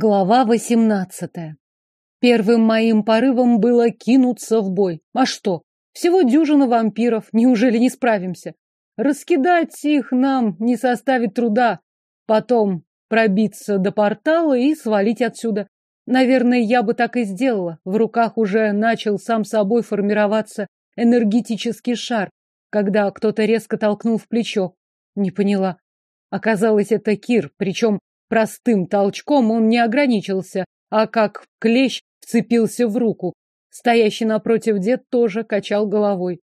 Глава восемнадцатая. Первым моим порывом было кинуться в бой. А что? Всего дюжина вампиров, неужели не справимся? Раскидать их нам не составит труда. Потом пробиться до портала и свалить отсюда. Наверное, я бы так и сделала. В руках уже начал сам собой формироваться энергетический шар, когда кто-то резко толкнул в плечо. Не поняла. Оказалось, это Кир, причем Простым толчком он не ограничился, а как клещ вцепился в руку. Стоящий напротив дед тоже качал головой.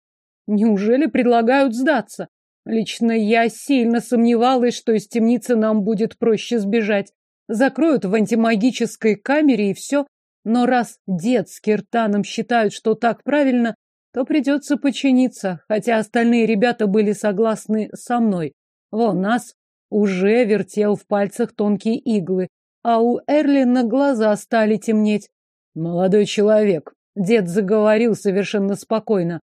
Неужели предлагают сдаться? Лично я сильно сомневалась, что из темницы нам будет проще сбежать. Закроют в антимагической камере и все. Но раз дед с Киртаном считают, что так правильно, то придется подчиниться, хотя остальные ребята были согласны со мной. Вон нас уже вертел в пальцах тонкие иглы, а у Эрлина глаза стали темнеть. «Молодой человек», — дед заговорил совершенно спокойно,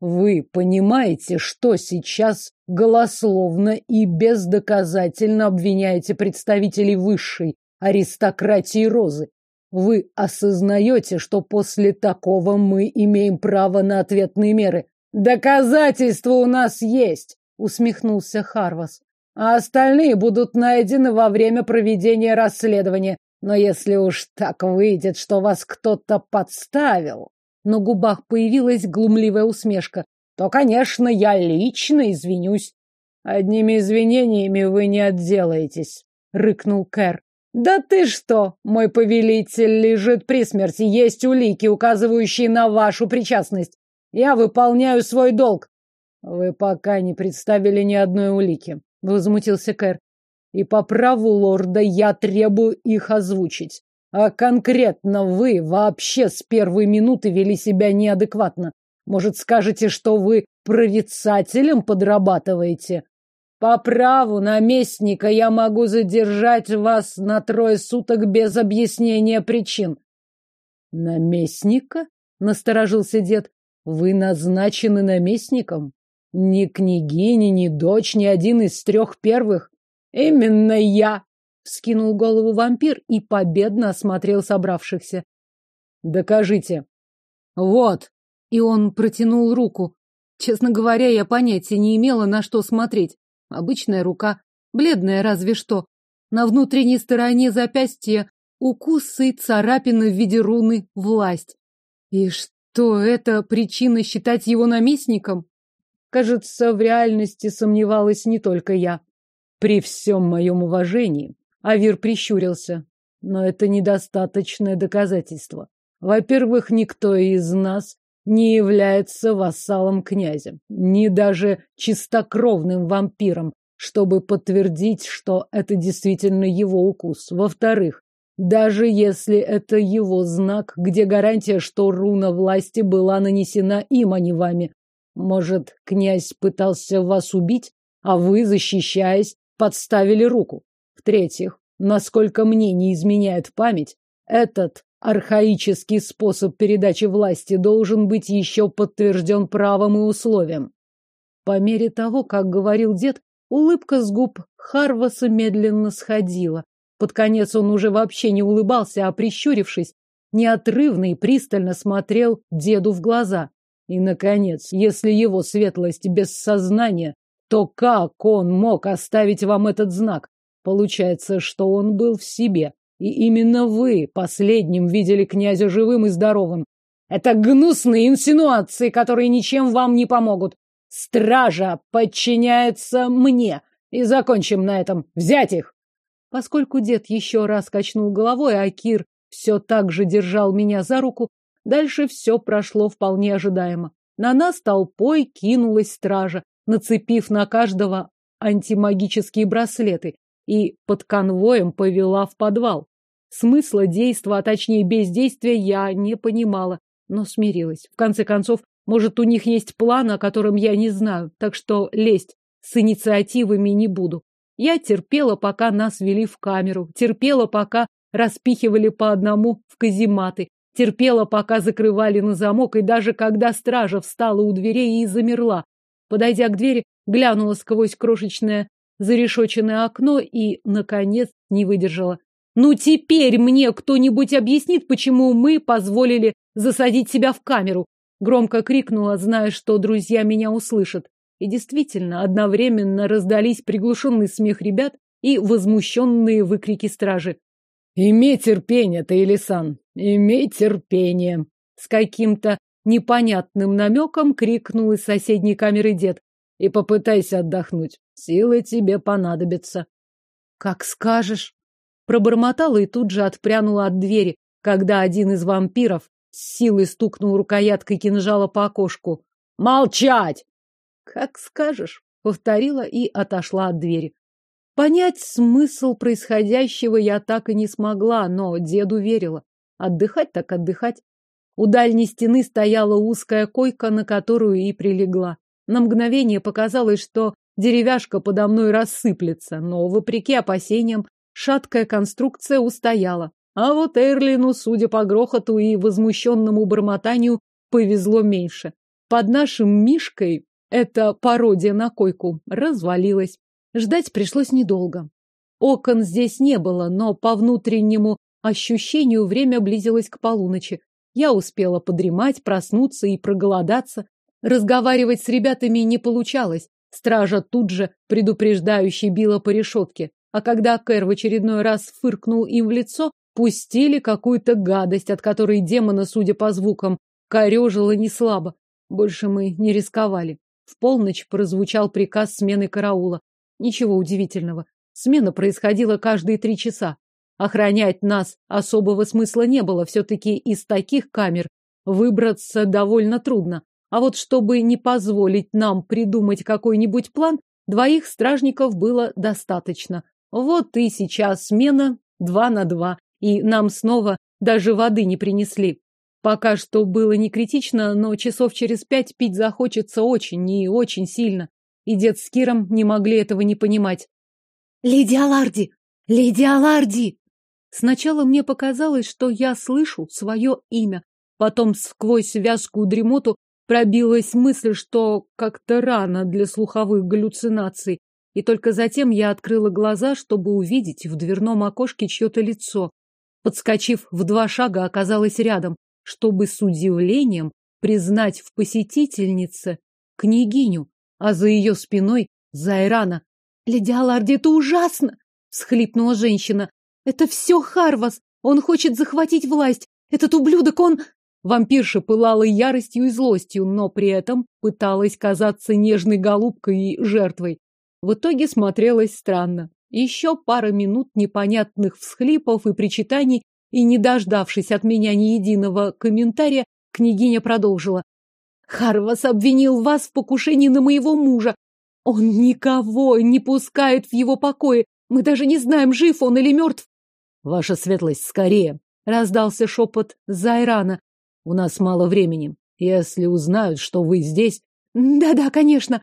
«вы понимаете, что сейчас голословно и бездоказательно обвиняете представителей высшей аристократии Розы? Вы осознаете, что после такого мы имеем право на ответные меры?» «Доказательства у нас есть!» — усмехнулся Харвас а остальные будут найдены во время проведения расследования. Но если уж так выйдет, что вас кто-то подставил, на губах появилась глумливая усмешка, то, конечно, я лично извинюсь. Одними извинениями вы не отделаетесь, рыкнул Кэр. Да ты что, мой повелитель лежит при смерти, есть улики, указывающие на вашу причастность. Я выполняю свой долг. Вы пока не представили ни одной улики возмутился Кэр. И по праву лорда я требую их озвучить. А конкретно вы вообще с первой минуты вели себя неадекватно. Может, скажете, что вы прорицателем подрабатываете? По праву наместника я могу задержать вас на трое суток без объяснения причин. Наместника? Насторожился дед. Вы назначены наместником? Ни княгиня, ни дочь, ни один из трех первых. Именно я! Скинул голову вампир и победно осмотрел собравшихся. Докажите. Вот. И он протянул руку. Честно говоря, я понятия не имела, на что смотреть. Обычная рука, бледная разве что. На внутренней стороне запястья укусы и царапины в виде руны «Власть». И что это причина считать его наместником? Кажется, в реальности сомневалась не только я. При всем моем уважении, Авир прищурился, но это недостаточное доказательство. Во-первых, никто из нас не является вассалом князя, ни даже чистокровным вампиром, чтобы подтвердить, что это действительно его укус. Во-вторых, даже если это его знак, где гарантия, что руна власти была нанесена им, а не вами, может, князь пытался вас убить, а вы, защищаясь, подставили руку? В-третьих, насколько мне не изменяет память, этот архаический способ передачи власти должен быть еще подтвержден правом и условием. По мере того, как говорил дед, улыбка с губ Харваса медленно сходила. Под конец он уже вообще не улыбался, а, прищурившись, неотрывно и пристально смотрел деду в глаза. И, наконец, если его светлость без сознания, то как он мог оставить вам этот знак? Получается, что он был в себе. И именно вы последним видели князя живым и здоровым. Это гнусные инсинуации, которые ничем вам не помогут. Стража подчиняется мне. И закончим на этом. Взять их! Поскольку дед еще раз качнул головой, а Кир все так же держал меня за руку, Дальше все прошло вполне ожидаемо. На нас толпой кинулась стража, нацепив на каждого антимагические браслеты, и под конвоем повела в подвал. Смысла действа, а точнее бездействия, я не понимала, но смирилась. В конце концов, может, у них есть план, о котором я не знаю, так что лезть с инициативами не буду. Я терпела, пока нас вели в камеру, терпела, пока распихивали по одному в казематы, Терпела, пока закрывали на замок, и даже когда стража встала у дверей и замерла. Подойдя к двери, глянула сквозь крошечное зарешоченное окно и, наконец, не выдержала. Ну теперь мне кто-нибудь объяснит, почему мы позволили засадить себя в камеру. Громко крикнула, зная, что друзья меня услышат. И действительно, одновременно раздались приглушенный смех ребят и возмущенные выкрики стражи. «Имей терпение, Таилисан, имей терпение!» С каким-то непонятным намеком крикнул из соседней камеры дед. «И попытайся отдохнуть. Силы тебе понадобятся». «Как скажешь!» Пробормотала и тут же отпрянула от двери, когда один из вампиров с силой стукнул рукояткой кинжала по окошку. «Молчать!» «Как скажешь», — повторила и отошла от двери. Понять смысл происходящего я так и не смогла, но деду верила. Отдыхать так отдыхать. У дальней стены стояла узкая койка, на которую и прилегла. На мгновение показалось, что деревяшка подо мной рассыплется, но, вопреки опасениям, шаткая конструкция устояла. А вот Эрлину, судя по грохоту и возмущенному бормотанию, повезло меньше. Под нашим Мишкой эта пародия на койку развалилась. Ждать пришлось недолго. Окон здесь не было, но по внутреннему ощущению время близилось к полуночи. Я успела подремать, проснуться и проголодаться. Разговаривать с ребятами не получалось. Стража тут же предупреждающе била по решетке. А когда Кэр в очередной раз фыркнул им в лицо, пустили какую-то гадость, от которой демона, судя по звукам, корежило неслабо. Больше мы не рисковали. В полночь прозвучал приказ смены караула. Ничего удивительного. Смена происходила каждые три часа. Охранять нас особого смысла не было. Все-таки из таких камер выбраться довольно трудно. А вот чтобы не позволить нам придумать какой-нибудь план, двоих стражников было достаточно. Вот и сейчас смена два на два, и нам снова даже воды не принесли. Пока что было не критично, но часов через пять пить захочется очень и очень сильно. И дед с Киром не могли этого не понимать. «Леди Аларди! Леди Аларди!» Сначала мне показалось, что я слышу свое имя. Потом сквозь вязкую дремоту пробилась мысль, что как-то рано для слуховых галлюцинаций. И только затем я открыла глаза, чтобы увидеть в дверном окошке чье-то лицо. Подскочив в два шага, оказалась рядом, чтобы с удивлением признать в посетительнице княгиню, а за ее спиной Зайрана. «Леди Аларди, это ужасно!» — схлипнула женщина. Это все Харвас. Он хочет захватить власть. Этот ублюдок, он... Вампирша пылала яростью и злостью, но при этом пыталась казаться нежной голубкой и жертвой. В итоге смотрелась странно. Еще пара минут непонятных всхлипов и причитаний, и, не дождавшись от меня ни единого комментария, княгиня продолжила. «Харвас обвинил вас в покушении на моего мужа. Он никого не пускает в его покое. Мы даже не знаем, жив он или мертв. Ваша светлость, скорее! Раздался шепот Зайрана. У нас мало времени. Если узнают, что вы здесь... Да-да, конечно.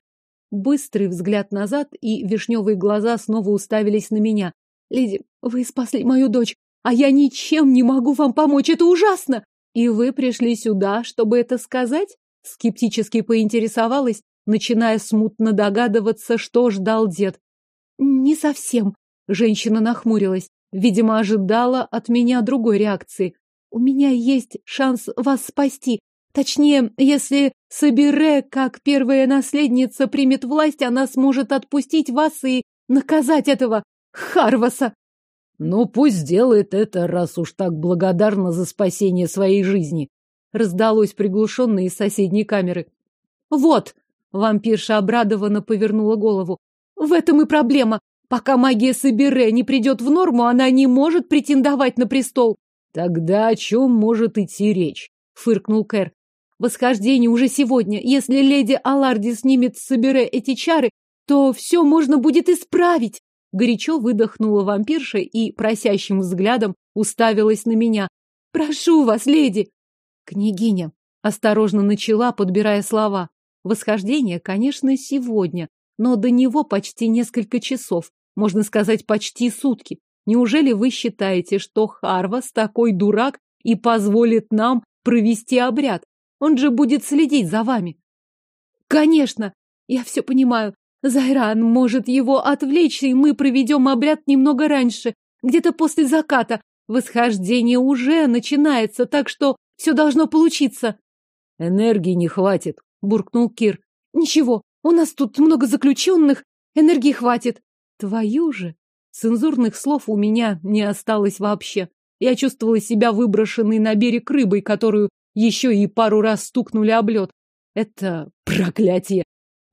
Быстрый взгляд назад, и вишневые глаза снова уставились на меня. Леди, вы спасли мою дочь, а я ничем не могу вам помочь. Это ужасно! И вы пришли сюда, чтобы это сказать? Скептически поинтересовалась, начиная смутно догадываться, что ждал дед. Не совсем. Женщина нахмурилась. Видимо, ожидала от меня другой реакции. У меня есть шанс вас спасти. Точнее, если Сабире, как первая наследница, примет власть, она сможет отпустить вас и наказать этого Харваса. Ну, пусть сделает это, раз уж так благодарна за спасение своей жизни. Раздалось приглушенно из соседней камеры. Вот! Вампирша обрадованно повернула голову. В этом и проблема. Пока магия Сабире не придет в норму, она не может претендовать на престол. Тогда о чем может идти речь? Фыркнул Кэр. Восхождение уже сегодня. Если леди Аларди снимет с Сабире эти чары, то все можно будет исправить. Горячо выдохнула вампирша и просящим взглядом уставилась на меня. Прошу вас, леди. Княгиня осторожно начала, подбирая слова. Восхождение, конечно, сегодня, но до него почти несколько часов можно сказать, почти сутки. Неужели вы считаете, что Харвас такой дурак и позволит нам провести обряд? Он же будет следить за вами. Конечно, я все понимаю. Зайран может его отвлечь, и мы проведем обряд немного раньше. Где-то после заката. Восхождение уже начинается, так что все должно получиться. Энергии не хватит, буркнул Кир. Ничего, у нас тут много заключенных, энергии хватит. Твою же! Цензурных слов у меня не осталось вообще. Я чувствовала себя выброшенной на берег рыбой, которую еще и пару раз стукнули об лед. Это проклятие.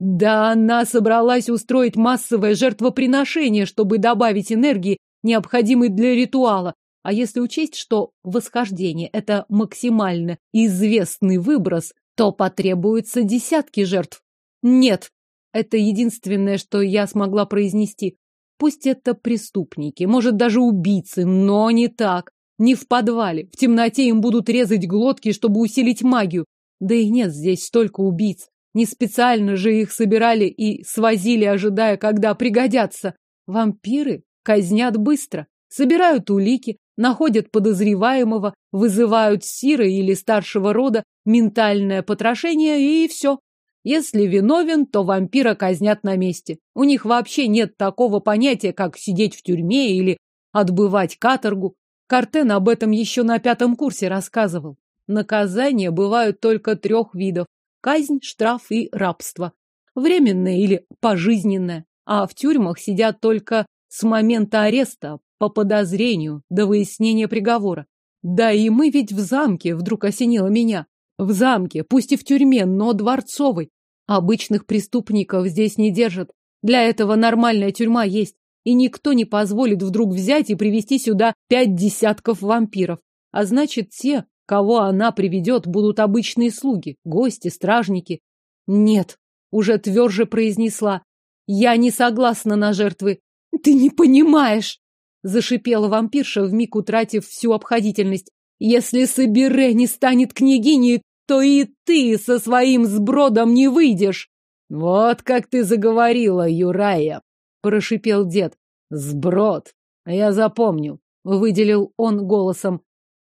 Да она собралась устроить массовое жертвоприношение, чтобы добавить энергии, необходимой для ритуала. А если учесть, что восхождение – это максимально известный выброс, то потребуется десятки жертв. Нет, это единственное, что я смогла произнести. Пусть это преступники, может, даже убийцы, но не так. Не в подвале. В темноте им будут резать глотки, чтобы усилить магию. Да и нет здесь столько убийц. Не специально же их собирали и свозили, ожидая, когда пригодятся. Вампиры казнят быстро. Собирают улики, находят подозреваемого, вызывают сира или старшего рода, ментальное потрошение и все. Если виновен, то вампира казнят на месте. У них вообще нет такого понятия, как сидеть в тюрьме или отбывать каторгу. Картен об этом еще на пятом курсе рассказывал. Наказания бывают только трех видов. Казнь, штраф и рабство. Временное или пожизненное. А в тюрьмах сидят только с момента ареста по подозрению до выяснения приговора. Да и мы ведь в замке, вдруг осенило меня. В замке, пусть и в тюрьме, но дворцовой. Обычных преступников здесь не держат. Для этого нормальная тюрьма есть. И никто не позволит вдруг взять и привести сюда пять десятков вампиров. А значит, те, кого она приведет, будут обычные слуги, гости, стражники. Нет, уже тверже произнесла. Я не согласна на жертвы. Ты не понимаешь, зашипела вампирша, вмиг утратив всю обходительность. Если Сабире не станет княгиней, то и ты со своим сбродом не выйдешь. Вот как ты заговорила, Юрая, прошипел дед. Сброд. Я запомню, выделил он голосом.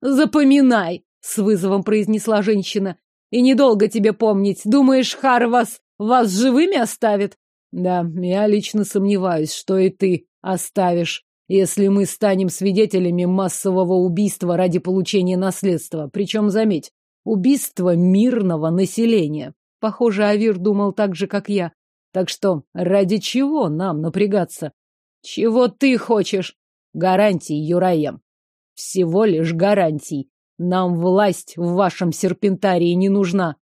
Запоминай, с вызовом произнесла женщина. И недолго тебе помнить. Думаешь, Харвас вас живыми оставит? Да, я лично сомневаюсь, что и ты оставишь если мы станем свидетелями массового убийства ради получения наследства. Причем, заметь, убийство мирного населения. Похоже, Авир думал так же, как я. Так что, ради чего нам напрягаться? Чего ты хочешь? Гарантий, Юраем. Всего лишь гарантий. Нам власть в вашем серпентарии не нужна.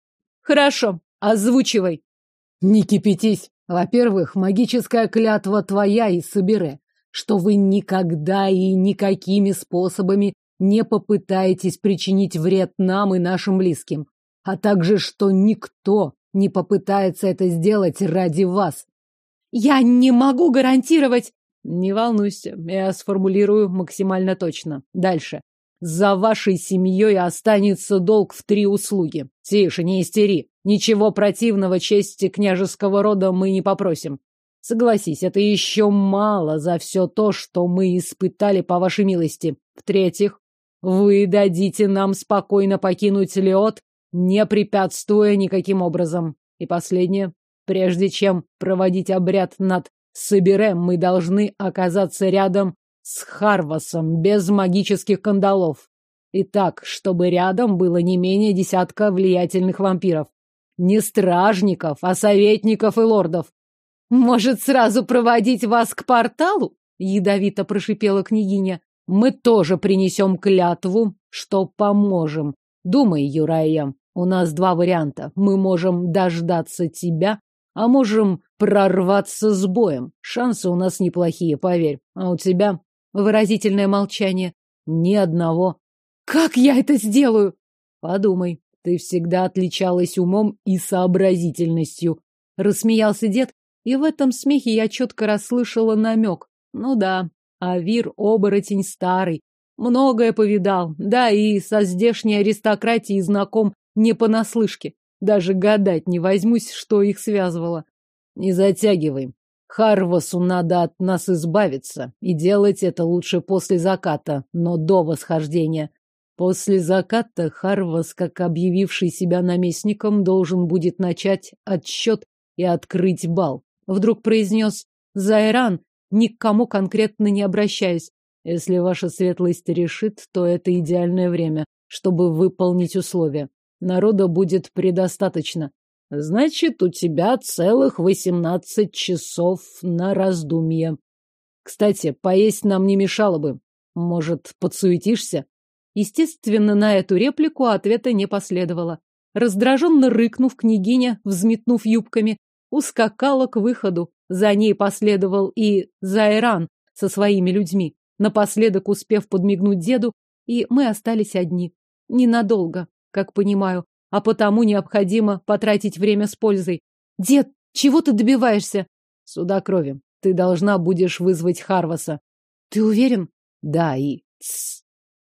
Хорошо, озвучивай. Не кипятись. Во-первых, магическая клятва твоя и Собере что вы никогда и никакими способами не попытаетесь причинить вред нам и нашим близким, а также что никто не попытается это сделать ради вас. Я не могу гарантировать. Не волнуйся, я сформулирую максимально точно. Дальше. За вашей семьей останется долг в три услуги. Тише, не истери. Ничего противного чести княжеского рода мы не попросим. Согласись, это еще мало за все то, что мы испытали по вашей милости. В-третьих, вы дадите нам спокойно покинуть Леот, не препятствуя никаким образом. И последнее, прежде чем проводить обряд над Соберем, мы должны оказаться рядом с Харвасом, без магических кандалов. И так, чтобы рядом было не менее десятка влиятельных вампиров. Не стражников, а советников и лордов. Может, сразу проводить вас к порталу? Ядовито прошипела княгиня. Мы тоже принесем клятву, что поможем. Думай, Юрая, у нас два варианта. Мы можем дождаться тебя, а можем прорваться с боем. Шансы у нас неплохие, поверь. А у тебя выразительное молчание. Ни одного. Как я это сделаю? Подумай. Ты всегда отличалась умом и сообразительностью. Рассмеялся дед и в этом смехе я четко расслышала намек. Ну да, Авир оборотень старый, многое повидал, да и со здешней аристократией знаком не понаслышке. Даже гадать не возьмусь, что их связывало. Не затягивай. Харвасу надо от нас избавиться, и делать это лучше после заката, но до восхождения. После заката Харвас, как объявивший себя наместником, должен будет начать отсчет и открыть бал. Вдруг произнес Зайран, ни к кому конкретно не обращаясь. Если ваша светлость решит, то это идеальное время, чтобы выполнить условия. Народа будет предостаточно. Значит, у тебя целых восемнадцать часов на раздумье. Кстати, поесть нам не мешало бы. Может, подсуетишься? Естественно, на эту реплику ответа не последовало. Раздраженно рыкнув, княгиня, взметнув юбками, ускакала к выходу. За ней последовал и Зайран со своими людьми, напоследок успев подмигнуть деду, и мы остались одни. Ненадолго, как понимаю, а потому необходимо потратить время с пользой. Дед, чего ты добиваешься? Суда крови. Ты должна будешь вызвать Харваса. Ты уверен? Да, и... Тс.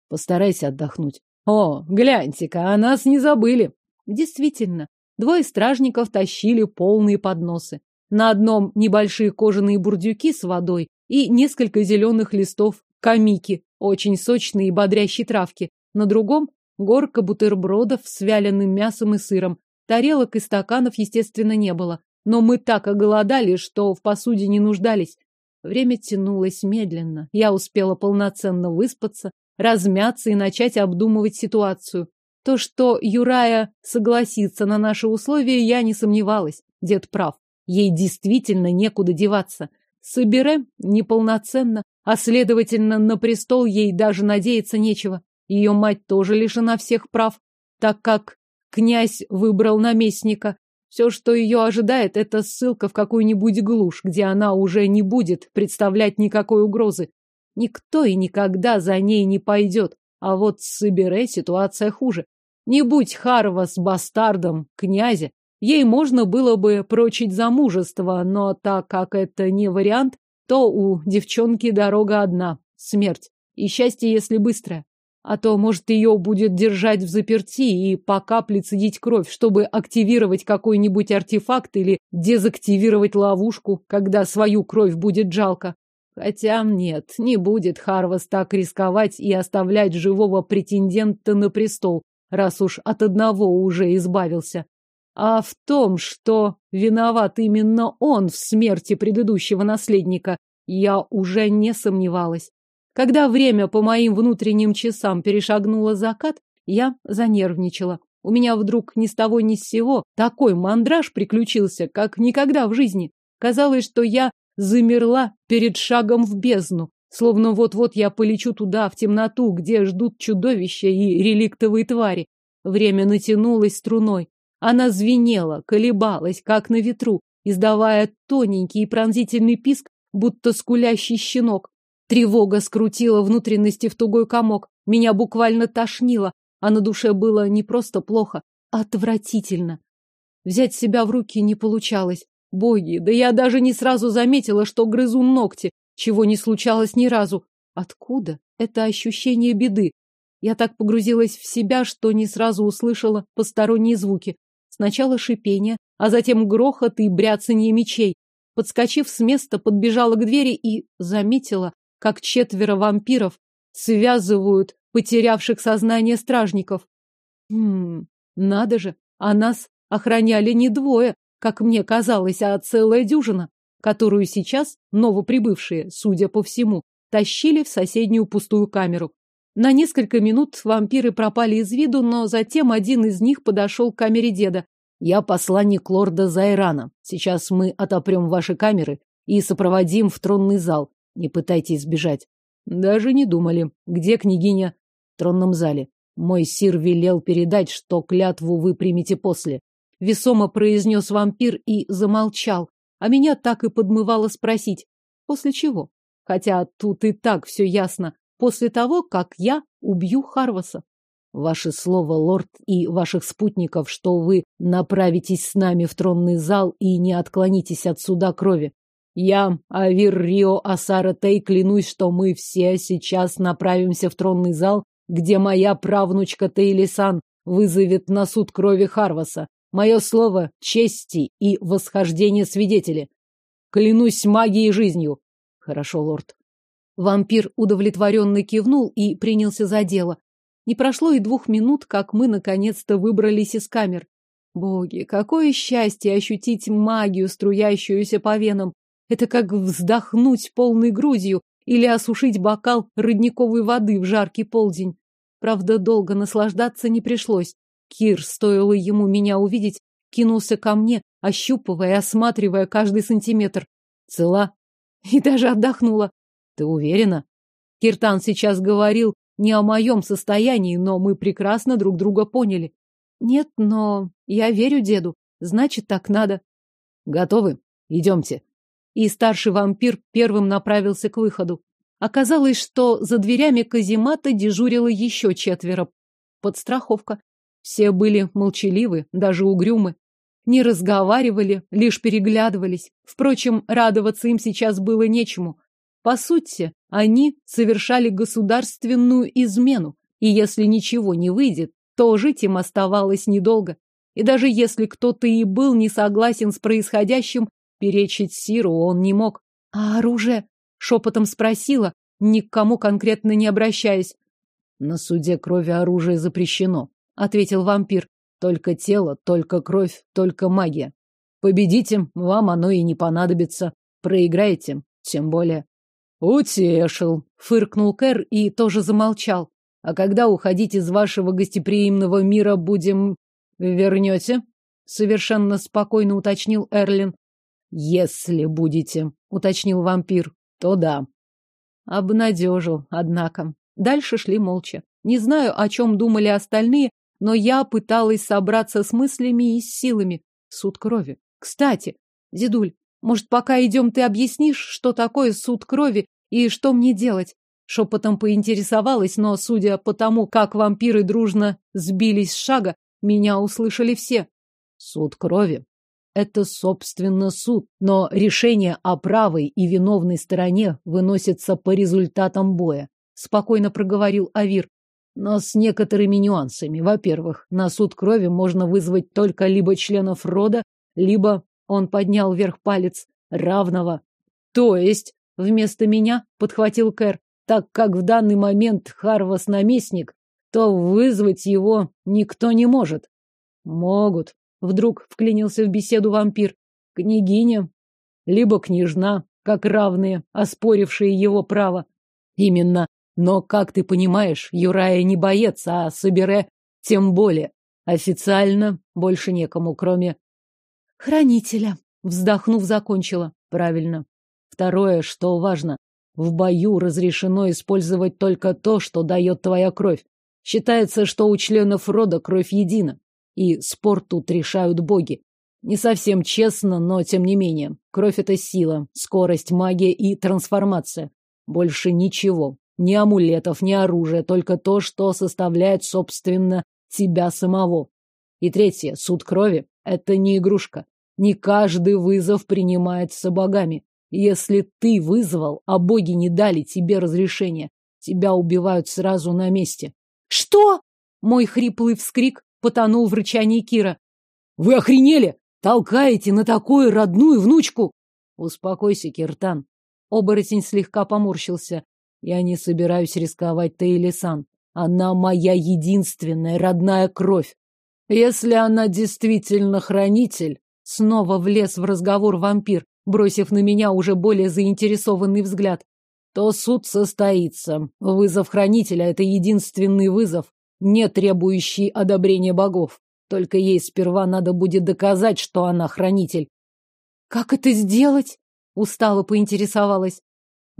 Постарайся отдохнуть. О, гляньте-ка, о нас не забыли. Действительно, двое стражников тащили полные подносы. На одном небольшие кожаные бурдюки с водой и несколько зеленых листов камики, очень сочные и бодрящие травки. На другом горка бутербродов с вяленым мясом и сыром. Тарелок и стаканов, естественно, не было. Но мы так оголодали, что в посуде не нуждались. Время тянулось медленно. Я успела полноценно выспаться, размяться и начать обдумывать ситуацию. То, что Юрая согласится на наши условия, я не сомневалась. Дед прав. Ей действительно некуда деваться. Собере неполноценно, а следовательно, на престол ей даже надеяться нечего. Ее мать тоже лишена всех прав, так как князь выбрал наместника, все, что ее ожидает, это ссылка в какую-нибудь глушь, где она уже не будет представлять никакой угрозы. Никто и никогда за ней не пойдет. А вот с Сибире ситуация хуже. Не будь Харва с бастардом князя, ей можно было бы прочить замужество, но так как это не вариант, то у девчонки дорога одна — смерть. И счастье, если быстрое. А то, может, ее будет держать в заперти и по капле цедить кровь, чтобы активировать какой-нибудь артефакт или дезактивировать ловушку, когда свою кровь будет жалко. Хотя нет, не будет Харвас так рисковать и оставлять живого претендента на престол, раз уж от одного уже избавился. А в том, что виноват именно он в смерти предыдущего наследника, я уже не сомневалась. Когда время по моим внутренним часам перешагнуло закат, я занервничала. У меня вдруг ни с того ни с сего такой мандраж приключился, как никогда в жизни. Казалось, что я замерла перед шагом в бездну, словно вот-вот я полечу туда, в темноту, где ждут чудовища и реликтовые твари. Время натянулось струной. Она звенела, колебалась, как на ветру, издавая тоненький и пронзительный писк, будто скулящий щенок. Тревога скрутила внутренности в тугой комок. Меня буквально тошнило, а на душе было не просто плохо, а отвратительно. Взять себя в руки не получалось. Боги, да я даже не сразу заметила, что грызу ногти, чего не случалось ни разу. Откуда это ощущение беды? Я так погрузилась в себя, что не сразу услышала посторонние звуки. Сначала шипение, а затем грохот и бряцанье мечей. Подскочив с места, подбежала к двери и заметила, как четверо вампиров связывают потерявших сознание стражников. Хм, надо же, а нас охраняли не двое, как мне казалось, а целая дюжина, которую сейчас новоприбывшие, судя по всему, тащили в соседнюю пустую камеру. На несколько минут вампиры пропали из виду, но затем один из них подошел к камере деда. «Я посланник лорда Зайрана. Сейчас мы отопрем ваши камеры и сопроводим в тронный зал. Не пытайтесь сбежать. Даже не думали. Где княгиня? В тронном зале. Мой сир велел передать, что клятву вы примете после. Весомо произнес вампир и замолчал. А меня так и подмывало спросить. После чего? Хотя тут и так все ясно. После того, как я убью Харваса. Ваше слово, лорд, и ваших спутников, что вы направитесь с нами в тронный зал и не отклонитесь от суда крови. Я, Авир Рио Асара Тей, клянусь, что мы все сейчас направимся в тронный зал, где моя правнучка Тейлисан вызовет на суд крови Харваса. Мое слово — чести и восхождение свидетели. Клянусь магией жизнью. Хорошо, лорд. Вампир удовлетворенно кивнул и принялся за дело. Не прошло и двух минут, как мы наконец-то выбрались из камер. Боги, какое счастье ощутить магию, струящуюся по венам. Это как вздохнуть полной грудью, или осушить бокал родниковой воды в жаркий полдень. Правда, долго наслаждаться не пришлось. Кир, стоило ему меня увидеть, кинулся ко мне, ощупывая осматривая каждый сантиметр. Цела. И даже отдохнула. Ты уверена? Киртан сейчас говорил не о моем состоянии, но мы прекрасно друг друга поняли. Нет, но я верю деду. Значит, так надо. Готовы? Идемте. И старший вампир первым направился к выходу. Оказалось, что за дверями каземата дежурило еще четверо. Подстраховка. Все были молчаливы, даже угрюмы. Не разговаривали, лишь переглядывались. Впрочем, радоваться им сейчас было нечему. По сути, они совершали государственную измену, и если ничего не выйдет, то жить им оставалось недолго. И даже если кто-то и был не согласен с происходящим, перечить Сиру он не мог. А оружие? Шепотом спросила, ни к кому конкретно не обращаясь. На суде крови оружие запрещено, ответил вампир. Только тело, только кровь, только магия. Победите, вам оно и не понадобится. Проиграете, тем более. Утешил, фыркнул Кэр и тоже замолчал. А когда уходить из вашего гостеприимного мира будем... вернете? Совершенно спокойно уточнил Эрлин. Если будете, уточнил вампир, то да. Обнадежил, однако. Дальше шли молча. Не знаю, о чем думали остальные, но я пыталась собраться с мыслями и с силами. Суд крови. Кстати, дедуль, может, пока идем, ты объяснишь, что такое суд крови и что мне делать? Шепотом поинтересовалась, но, судя по тому, как вампиры дружно сбились с шага, меня услышали все. Суд крови. Это, собственно, суд, но решение о правой и виновной стороне выносится по результатам боя. Спокойно проговорил Авир но с некоторыми нюансами. Во-первых, на суд крови можно вызвать только либо членов рода, либо, он поднял вверх палец, равного. То есть, вместо меня подхватил Кэр, так как в данный момент Харвас наместник, то вызвать его никто не может. Могут. Вдруг вклинился в беседу вампир. Княгиня, либо княжна, как равные, оспорившие его право. Именно но, как ты понимаешь, Юрая не боец, а Собере тем более. Официально больше некому, кроме... Хранителя. Вздохнув, закончила. Правильно. Второе, что важно. В бою разрешено использовать только то, что дает твоя кровь. Считается, что у членов рода кровь едина. И спор тут решают боги. Не совсем честно, но тем не менее. Кровь — это сила, скорость, магия и трансформация. Больше ничего. Ни амулетов, ни оружия, только то, что составляет, собственно, тебя самого. И третье, суд крови — это не игрушка. Не каждый вызов принимается богами. Если ты вызвал, а боги не дали тебе разрешения, тебя убивают сразу на месте. Что? Мой хриплый вскрик потонул в рычании Кира. Вы охренели? Толкаете на такую родную внучку? Успокойся, Киртан. Оборотень слегка поморщился. Я не собираюсь рисковать Тейлисан. Она моя единственная родная кровь. Если она действительно хранитель, снова влез в разговор вампир, бросив на меня уже более заинтересованный взгляд, то суд состоится. Вызов хранителя — это единственный вызов, не требующий одобрения богов. Только ей сперва надо будет доказать, что она хранитель. Как это сделать? Устало поинтересовалась.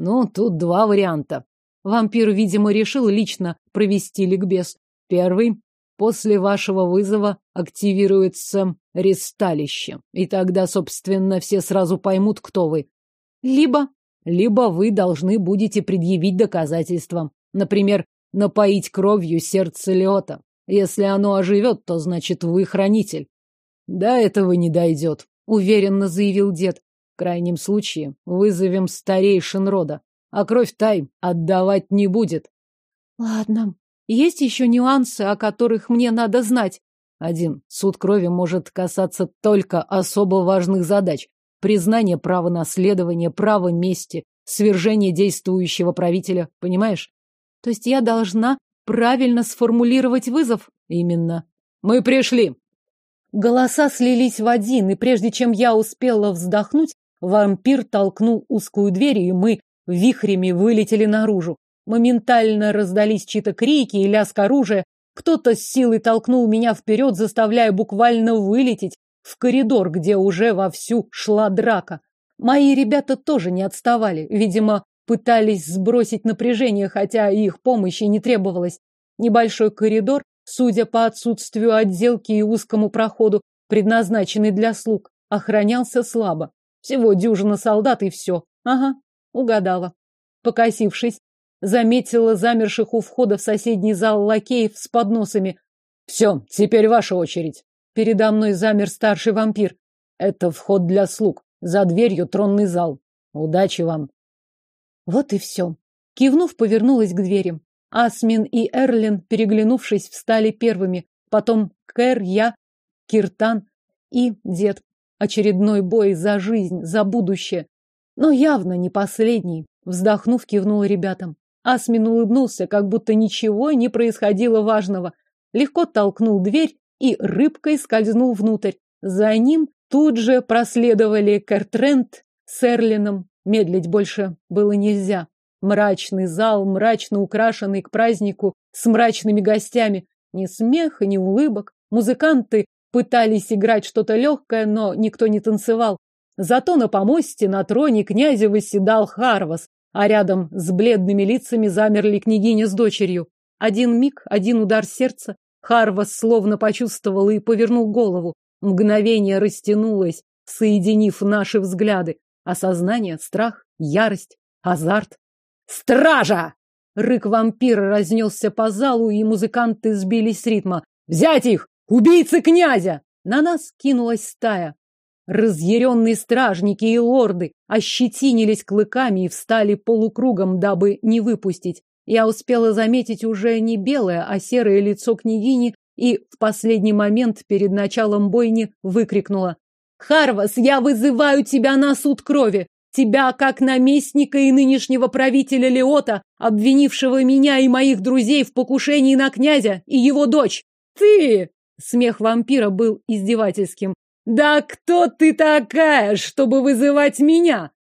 Ну, тут два варианта. Вампир, видимо, решил лично провести ликбез. Первый. После вашего вызова активируется ресталище. И тогда, собственно, все сразу поймут, кто вы. Либо... Либо вы должны будете предъявить доказательства. Например, напоить кровью сердце Леота. Если оно оживет, то значит вы хранитель. До этого не дойдет, уверенно заявил дед крайнем случае вызовем старейшин рода, а кровь Тай отдавать не будет. Ладно. Есть еще нюансы, о которых мне надо знать. Один. Суд крови может касаться только особо важных задач. Признание права наследования, права мести, свержение действующего правителя. Понимаешь? То есть я должна правильно сформулировать вызов? Именно. Мы пришли. Голоса слились в один, и прежде чем я успела вздохнуть, Вампир толкнул узкую дверь, и мы вихрями вылетели наружу. Моментально раздались чьи-то крики и лязг оружия. Кто-то с силой толкнул меня вперед, заставляя буквально вылететь в коридор, где уже вовсю шла драка. Мои ребята тоже не отставали. Видимо, пытались сбросить напряжение, хотя их помощи не требовалось. Небольшой коридор, судя по отсутствию отделки и узкому проходу, предназначенный для слуг, охранялся слабо. Всего дюжина солдат и все. Ага, угадала. Покосившись, заметила замерших у входа в соседний зал лакеев с подносами. Все, теперь ваша очередь. Передо мной замер старший вампир. Это вход для слуг. За дверью тронный зал. Удачи вам. Вот и все. Кивнув, повернулась к дверям. Асмин и Эрлин, переглянувшись, встали первыми. Потом Кэр, я, Киртан и дед. Очередной бой за жизнь, за будущее. Но явно не последний. Вздохнув, кивнул ребятам. Асмин улыбнулся, как будто ничего не происходило важного. Легко толкнул дверь и рыбкой скользнул внутрь. За ним тут же проследовали Кертрент с Эрлином. Медлить больше было нельзя. Мрачный зал, мрачно украшенный к празднику, с мрачными гостями. Ни смеха, ни улыбок. Музыканты пытались играть что-то легкое, но никто не танцевал. Зато на помосте на троне князя восседал Харвас, а рядом с бледными лицами замерли княгиня с дочерью. Один миг, один удар сердца. Харвас словно почувствовал и повернул голову. Мгновение растянулось, соединив наши взгляды. Осознание, страх, ярость, азарт. «Стража!» Рык вампира разнесся по залу, и музыканты сбились с ритма. «Взять их! Убийцы князя!» На нас кинулась стая. Разъяренные стражники и лорды ощетинились клыками и встали полукругом, дабы не выпустить. Я успела заметить уже не белое, а серое лицо княгини и в последний момент перед началом бойни выкрикнула. «Харвас, я вызываю тебя на суд крови! Тебя, как наместника и нынешнего правителя Леота, обвинившего меня и моих друзей в покушении на князя и его дочь! Ты!» Смех вампира был издевательским. «Да кто ты такая, чтобы вызывать меня?»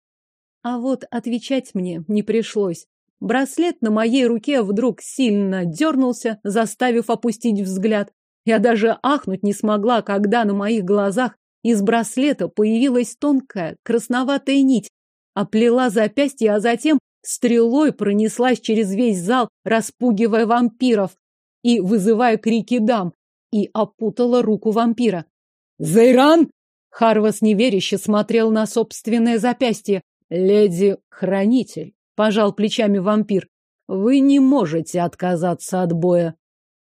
А вот отвечать мне не пришлось. Браслет на моей руке вдруг сильно дернулся, заставив опустить взгляд. Я даже ахнуть не смогла, когда на моих глазах из браслета появилась тонкая красноватая нить, оплела запястье, а затем стрелой пронеслась через весь зал, распугивая вампиров и вызывая крики дам, и опутала руку вампира. «Зайран!» Харвас неверяще смотрел на собственное запястье. «Леди-хранитель», — пожал плечами вампир, — «вы не можете отказаться от боя.